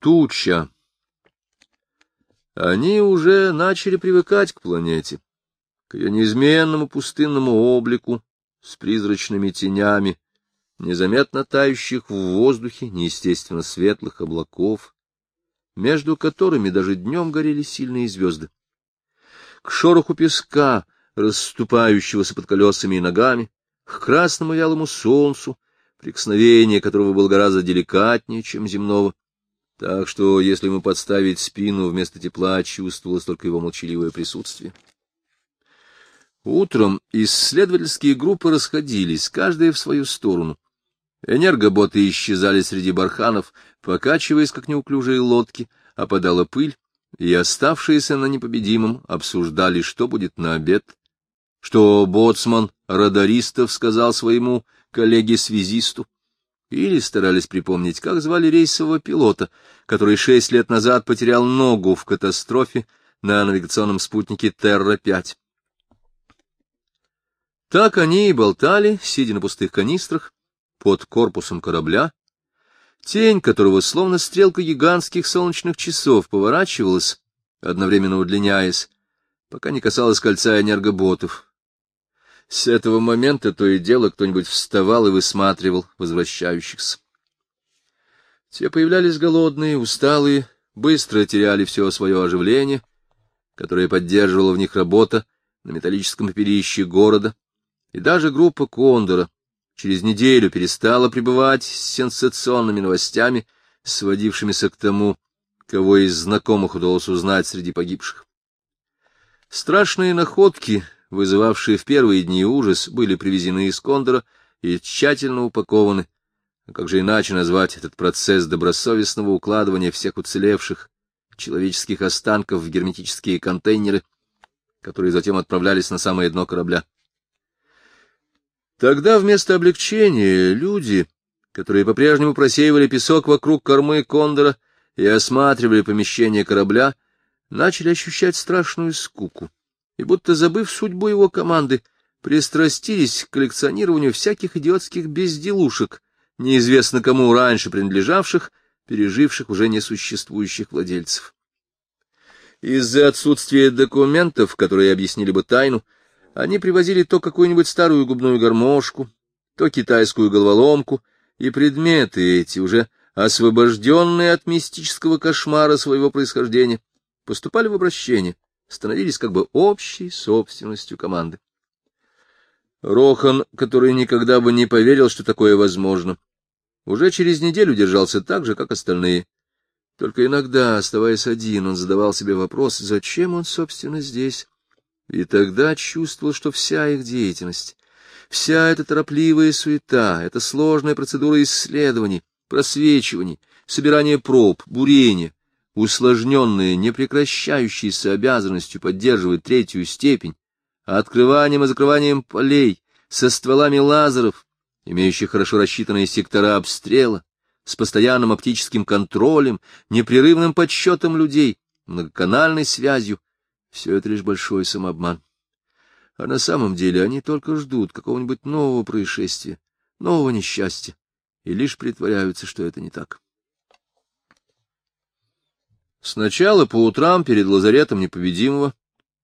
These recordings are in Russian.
Туча. Они уже начали привыкать к планете, к ее неизменному пустынному облику с призрачными тенями, незаметно тающих в воздухе неестественно светлых облаков, между которыми даже днем горели сильные звезды. К шороху песка, расступающегося под колесами и ногами, к красному вялому солнцу, прикосновение которого было гораздо деликатнее, чем земного, так что, если ему подставить спину, вместо тепла чувствовалось только его молчаливое присутствие. Утром исследовательские группы расходились, каждая в свою сторону. Энергоботы исчезали среди барханов, покачиваясь, как неуклюжие лодки, опадала пыль, и оставшиеся на непобедимом обсуждали, что будет на обед, что боцман радаристов сказал своему коллеге-связисту, или старались припомнить, как звали рейсового пилота, который шесть лет назад потерял ногу в катастрофе на навигационном спутнике Терра-5. Так они и болтали, сидя на пустых канистрах, под корпусом корабля, тень которого, словно стрелка гигантских солнечных часов, поворачивалась, одновременно удлиняясь, пока не касалась кольца энергоботов. С этого момента то и дело кто-нибудь вставал и высматривал возвращающихся. Те появлялись голодные, усталые, быстро теряли все свое оживление, которое поддерживала в них работа на металлическом пепелище города, и даже группа Кондора через неделю перестала пребывать с сенсационными новостями, сводившимися к тому, кого из знакомых удалось узнать среди погибших. Страшные находки, вызывавшие в первые дни ужас, были привезены из Кондора и тщательно упакованы. А как же иначе назвать этот процесс добросовестного укладывания всех уцелевших человеческих останков в герметические контейнеры, которые затем отправлялись на самое дно корабля? Тогда вместо облегчения люди, которые по-прежнему просеивали песок вокруг кормы Кондора и осматривали помещение корабля, начали ощущать страшную скуку и, будто забыв судьбу его команды, пристрастились к коллекционированию всяких идиотских безделушек, неизвестно кому раньше принадлежавших, переживших уже несуществующих владельцев. Из-за отсутствия документов, которые объяснили бы тайну, они привозили то какую-нибудь старую губную гармошку, то китайскую головоломку, и предметы эти, уже освобожденные от мистического кошмара своего происхождения, поступали в обращение, становились как бы общей собственностью команды. Рохан, который никогда бы не поверил, что такое возможно, уже через неделю держался так же, как остальные. Только иногда, оставаясь один, он задавал себе вопрос, зачем он, собственно, здесь, и тогда чувствовал, что вся их деятельность, вся эта торопливая суета, эта сложная процедура исследований, просвечиваний, собирания проб, бурения, усложненная непрекращающейся обязанностью поддерживать третью степень, открыванием и закрыванием полей, со стволами лазеров, имеющих хорошо рассчитанные сектора обстрела, с постоянным оптическим контролем, непрерывным подсчетом людей, многоканальной связью, все это лишь большой самообман. А на самом деле они только ждут какого-нибудь нового происшествия, нового несчастья, и лишь притворяются, что это не так. Сначала по утрам перед лазаретом непобедимого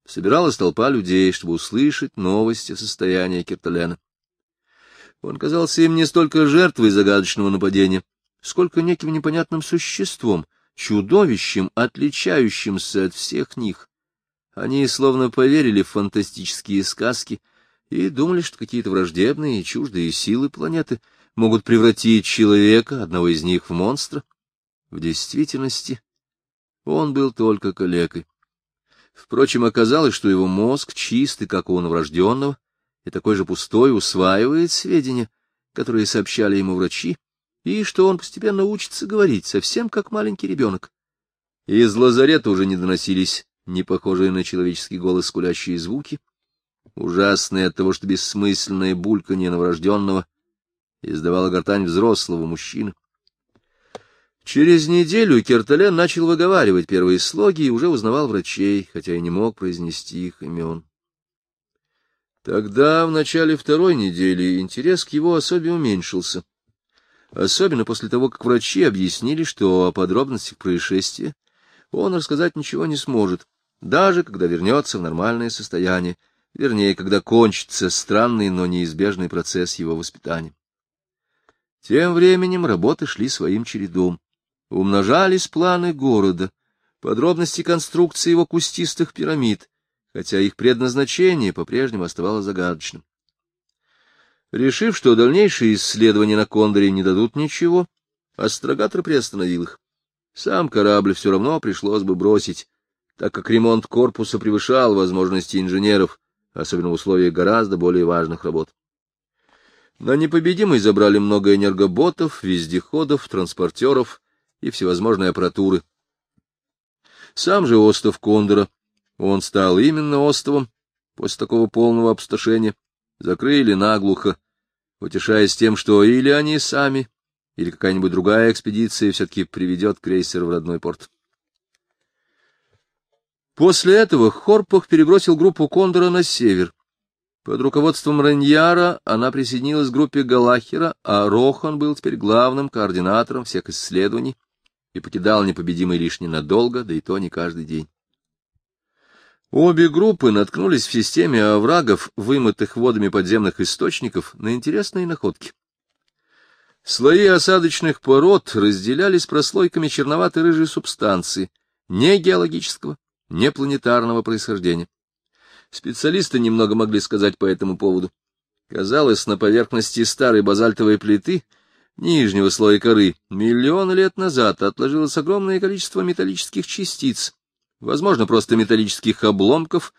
собиралась толпа людей, чтобы услышать новости о состоянии Кирталена. Он казался им не столько жертвой загадочного нападения, сколько неким непонятным существом, чудовищем, отличающимся от всех них, они словно поверили в фантастические сказки и думали, что какие-то враждебные и чуждые силы планеты могут превратить человека, одного из них, в монстра. В действительности он был только калекой. Впрочем, оказалось, что его мозг чистый, как у новорожденного, и такой же пустой усваивает сведения, которые сообщали ему врачи, и что он постепенно учится говорить, совсем как маленький ребенок. Из лазарета уже не доносились не похожие на человеческий голос скулящие звуки, ужасные от того, что бессмысленное бульканье новорожденного издавала гортань взрослого мужчины. Через неделю Кертален начал выговаривать первые слоги и уже узнавал врачей, хотя и не мог произнести их имен. Тогда, в начале второй недели, интерес к его особе уменьшился. особенно после того, как врачи объяснили, что о подробностях происшествия он рассказать ничего не сможет, даже когда вернется в нормальное состояние, вернее, когда кончится странный, но неизбежный процесс его воспитания. Тем временем работы шли своим чередом. Умножались планы города, подробности конструкции его кустистых пирамид, хотя их предназначение по-прежнему оставалось загадочным. Решив, что дальнейшие исследования на Кондоре не дадут ничего, астрогатор приостановил их. Сам корабль все равно пришлось бы бросить, так как ремонт корпуса превышал возможности инженеров, особенно в условиях гораздо более важных работ. На непобедимый забрали много энергоботов, вездеходов, транспортеров и всевозможной аппаратуры. Сам же остров Кондора, он стал именно островом после такого полного обсташения, закрыли наглухо, утешаясь тем, что или они сами, или какая-нибудь другая экспедиция все-таки приведет крейсер в родной порт. После этого Хорпах перебросил группу Кондора на север. Под руководством Раньяра она присоединилась к группе Галахера, а Рохан был теперь главным координатором всех исследований и покидал непобедимый лишь ненадолго, да и то не каждый день. Обе группы наткнулись в системе оврагов, вымытых водами подземных источников, на интересные находки. Слои осадочных пород разделялись прослойками черноватой рыжей субстанции, не геологического, не планетарного происхождения. Специалисты немного могли сказать по этому поводу. Казалось, на поверхности старой базальтовой плиты, нижнего слоя коры, миллионы лет назад отложилось огромное количество металлических частиц, возможно, просто металлических обломков,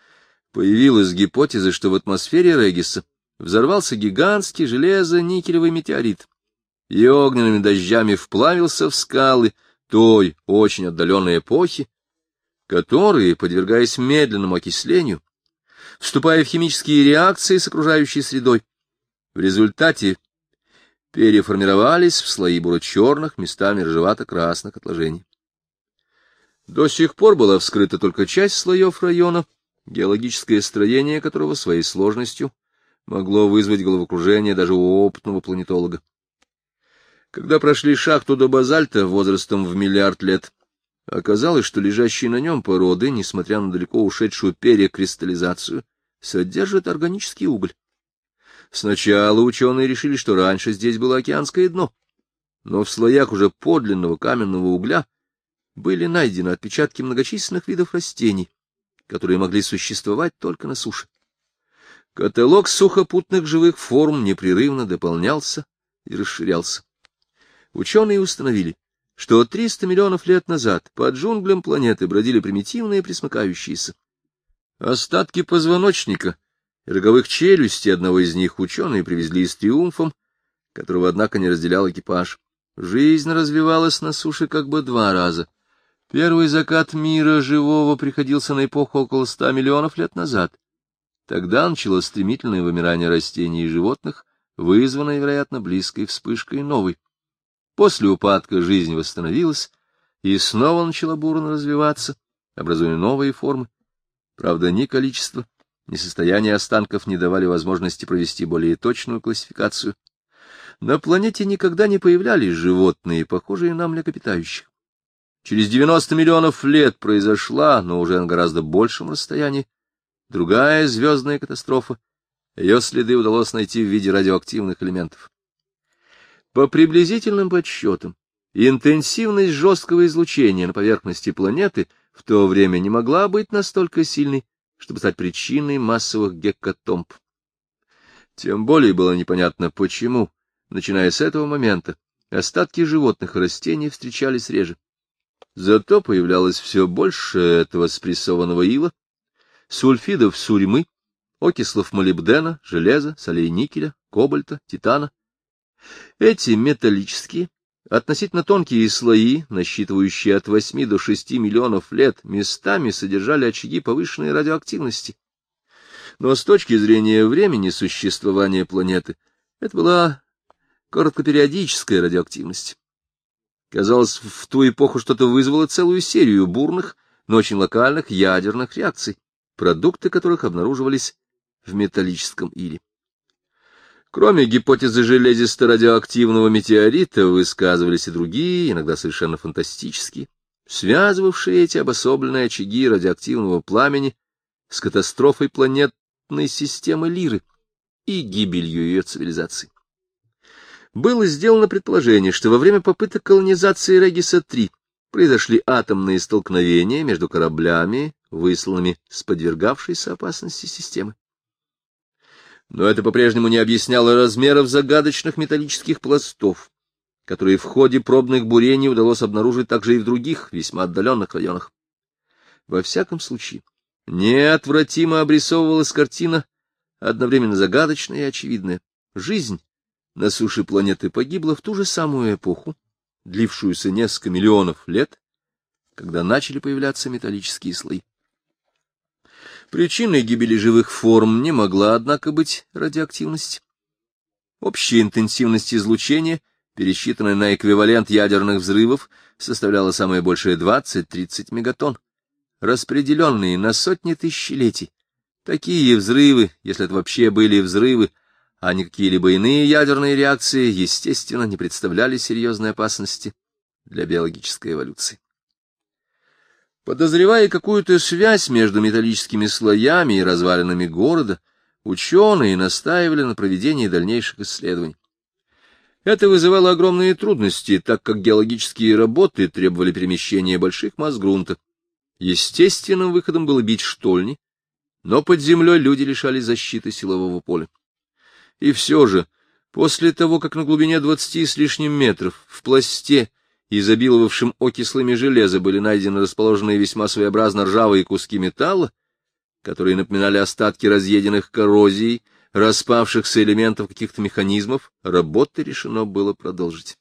появилась гипотеза, что в атмосфере Региса взорвался гигантский железо-никелевый метеорит и огненными дождями вплавился в скалы той очень отдаленной эпохи, которые, подвергаясь медленному окислению, вступая в химические реакции с окружающей средой, в результате переформировались в слои буро-черных, местами ржевато-красных отложений. До сих пор была вскрыта только часть слоев района, геологическое строение которого своей сложностью могло вызвать головокружение даже у опытного планетолога. Когда прошли шахту до базальта возрастом в миллиард лет, оказалось, что лежащие на нем породы, несмотря на далеко ушедшую перекристаллизацию, содержат органический уголь. Сначала ученые решили, что раньше здесь было океанское дно, но в слоях уже подлинного каменного угля были найдены отпечатки многочисленных видов растений, которые могли существовать только на суше. Каталог сухопутных живых форм непрерывно дополнялся и расширялся. Ученые установили, что 300 миллионов лет назад под джунглям планеты бродили примитивные присмыкающиеся. Остатки позвоночника роговых челюстей одного из них ученые привезли с триумфом, которого, однако, не разделял экипаж. Жизнь развивалась на суше как бы два раза — Первый закат мира живого приходился на эпоху около ста миллионов лет назад. Тогда началось стремительное вымирание растений и животных, вызванное, вероятно, близкой вспышкой новой. После упадка жизнь восстановилась и снова начала бурно развиваться, образуя новые формы. Правда, ни количество, ни состояние останков не давали возможности провести более точную классификацию. На планете никогда не появлялись животные, похожие на млекопитающих. Через 90 миллионов лет произошла, но уже на гораздо большем расстоянии, другая звездная катастрофа. Ее следы удалось найти в виде радиоактивных элементов. По приблизительным подсчетам, интенсивность жесткого излучения на поверхности планеты в то время не могла быть настолько сильной, чтобы стать причиной массовых геккатомб. Тем более было непонятно, почему, начиная с этого момента, остатки животных и растений встречались реже. Зато появлялось все больше этого спрессованного ила, сульфидов сурьмы, окислов молибдена, железа, солей никеля, кобальта, титана. Эти металлические, относительно тонкие слои, насчитывающие от 8 до 6 миллионов лет, местами содержали очаги повышенной радиоактивности. Но с точки зрения времени существования планеты это была короткопериодическая радиоактивность. Казалось, в ту эпоху что-то вызвало целую серию бурных, но очень локальных ядерных реакций, продукты которых обнаруживались в металлическом иле. Кроме гипотезы железисто-радиоактивного метеорита высказывались и другие, иногда совершенно фантастические, связывавшие эти обособленные очаги радиоактивного пламени с катастрофой планетной системы Лиры и гибелью ее цивилизации. Было сделано предположение, что во время попыток колонизации Региса-3 произошли атомные столкновения между кораблями, высланными с подвергавшейся опасности системы. Но это по-прежнему не объясняло размеров загадочных металлических пластов, которые в ходе пробных бурений удалось обнаружить также и в других, весьма отдаленных районах. Во всяком случае, неотвратимо обрисовывалась картина, одновременно загадочная и очевидная. Жизнь на суше планеты погибла в ту же самую эпоху, длившуюся несколько миллионов лет, когда начали появляться металлические слои. Причиной гибели живых форм не могла, однако, быть радиоактивность. Общая интенсивность излучения, пересчитанная на эквивалент ядерных взрывов, составляла самое большее 20-30 мегатонн, распределенные на сотни тысячелетий. Такие взрывы, если это вообще были взрывы, а не какие-либо иные ядерные реакции, естественно, не представляли серьезной опасности для биологической эволюции. Подозревая какую-то связь между металлическими слоями и развалинами города, ученые настаивали на проведении дальнейших исследований. Это вызывало огромные трудности, так как геологические работы требовали перемещения больших масс грунта. Естественным выходом было бить штольни, но под землей люди лишались защиты силового поля. И все же, после того, как на глубине двадцати с лишним метров в пласте изобиловавшим окислами железа, были найдены расположенные весьма своеобразно ржавые куски металла, которые напоминали остатки разъеденных коррозией, распавшихся элементов каких-то механизмов, работы решено было продолжить.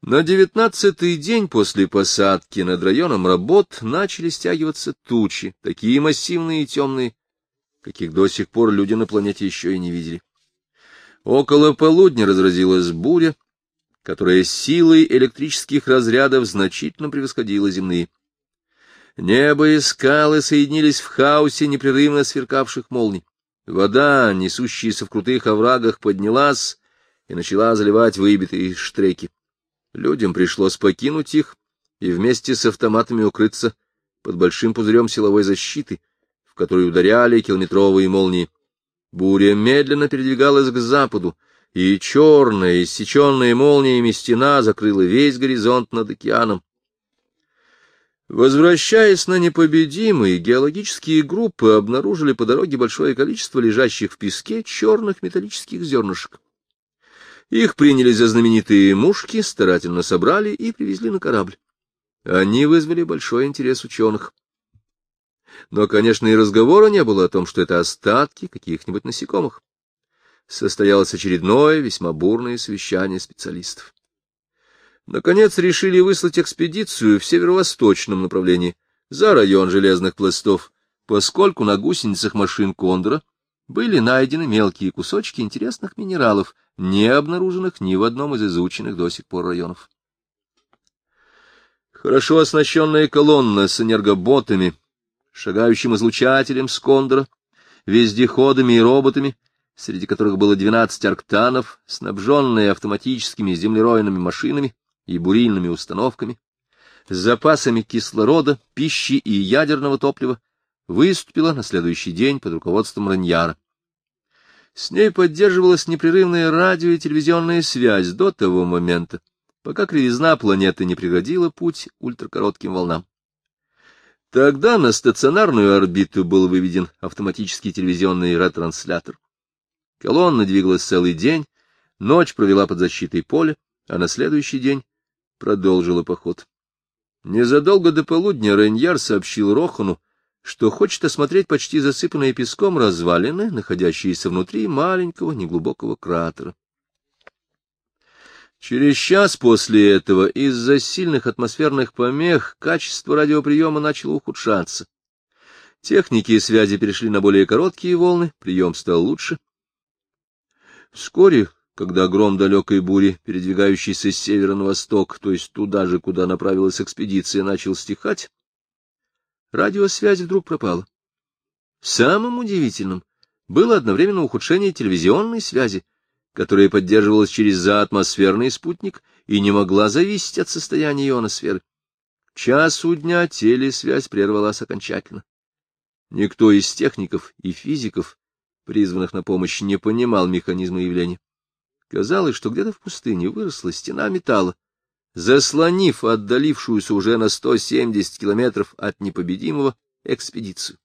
На девятнадцатый день после посадки над районом работ начали стягиваться тучи, такие массивные и темные, каких до сих пор люди на планете еще и не видели. Около полудня разразилась буря, которая силой электрических разрядов значительно превосходила земные. Небо и скалы соединились в хаосе непрерывно сверкавших молний. Вода, несущаяся в крутых оврагах, поднялась и начала заливать выбитые штреки. Людям пришлось покинуть их и вместе с автоматами укрыться под большим пузырем силовой защиты, в который ударяли километровые молнии. Буря медленно передвигалась к западу, и черная, иссеченная молниями стена закрыла весь горизонт над океаном. Возвращаясь на непобедимые, геологические группы обнаружили по дороге большое количество лежащих в песке черных металлических зернышек. Их приняли за знаменитые мушки, старательно собрали и привезли на корабль. Они вызвали большой интерес ученых. Но, конечно, и разговора не было о том, что это остатки каких-нибудь насекомых состоялось очередное весьма бурное совещание специалистов. Наконец решили выслать экспедицию в северо-восточном направлении, за район железных пластов, поскольку на гусеницах машин Кондора были найдены мелкие кусочки интересных минералов, не обнаруженных ни в одном из изученных до сих пор районов. Хорошо оснащенная колонна с энергоботами, шагающим излучателем с Кондора, вездеходами и роботами среди которых было 12 арктанов, снабженные автоматическими землеройными машинами и бурильными установками, с запасами кислорода, пищи и ядерного топлива, выступила на следующий день под руководством Раньяра. С ней поддерживалась непрерывная радио и телевизионная связь до того момента, пока кривизна планеты не преградила путь ультракоротким волнам. Тогда на стационарную орбиту был выведен автоматический телевизионный ретранслятор. Колонна двигалась целый день, ночь провела под защитой поля, а на следующий день продолжила поход. Незадолго до полудня Реньяр сообщил Рохану, что хочет осмотреть почти засыпанные песком развалины, находящиеся внутри маленького неглубокого кратера. Через час после этого из-за сильных атмосферных помех качество радиоприема начало ухудшаться. Техники связи перешли на более короткие волны, прием стал лучше, Вскоре, когда гром далекой бури, передвигающийся с севера на восток, то есть туда же, куда направилась экспедиция, начал стихать, радиосвязь вдруг пропала. Самым удивительным было одновременно ухудшение телевизионной связи, которая поддерживалась через заатмосферный спутник и не могла зависеть от состояния ионосферы. Часу дня телесвязь прервалась окончательно. Никто из техников и физиков, призванных на помощь, не понимал механизма явления. Казалось, что где-то в пустыне выросла стена металла, заслонив отдалившуюся уже на 170 километров от непобедимого экспедицию.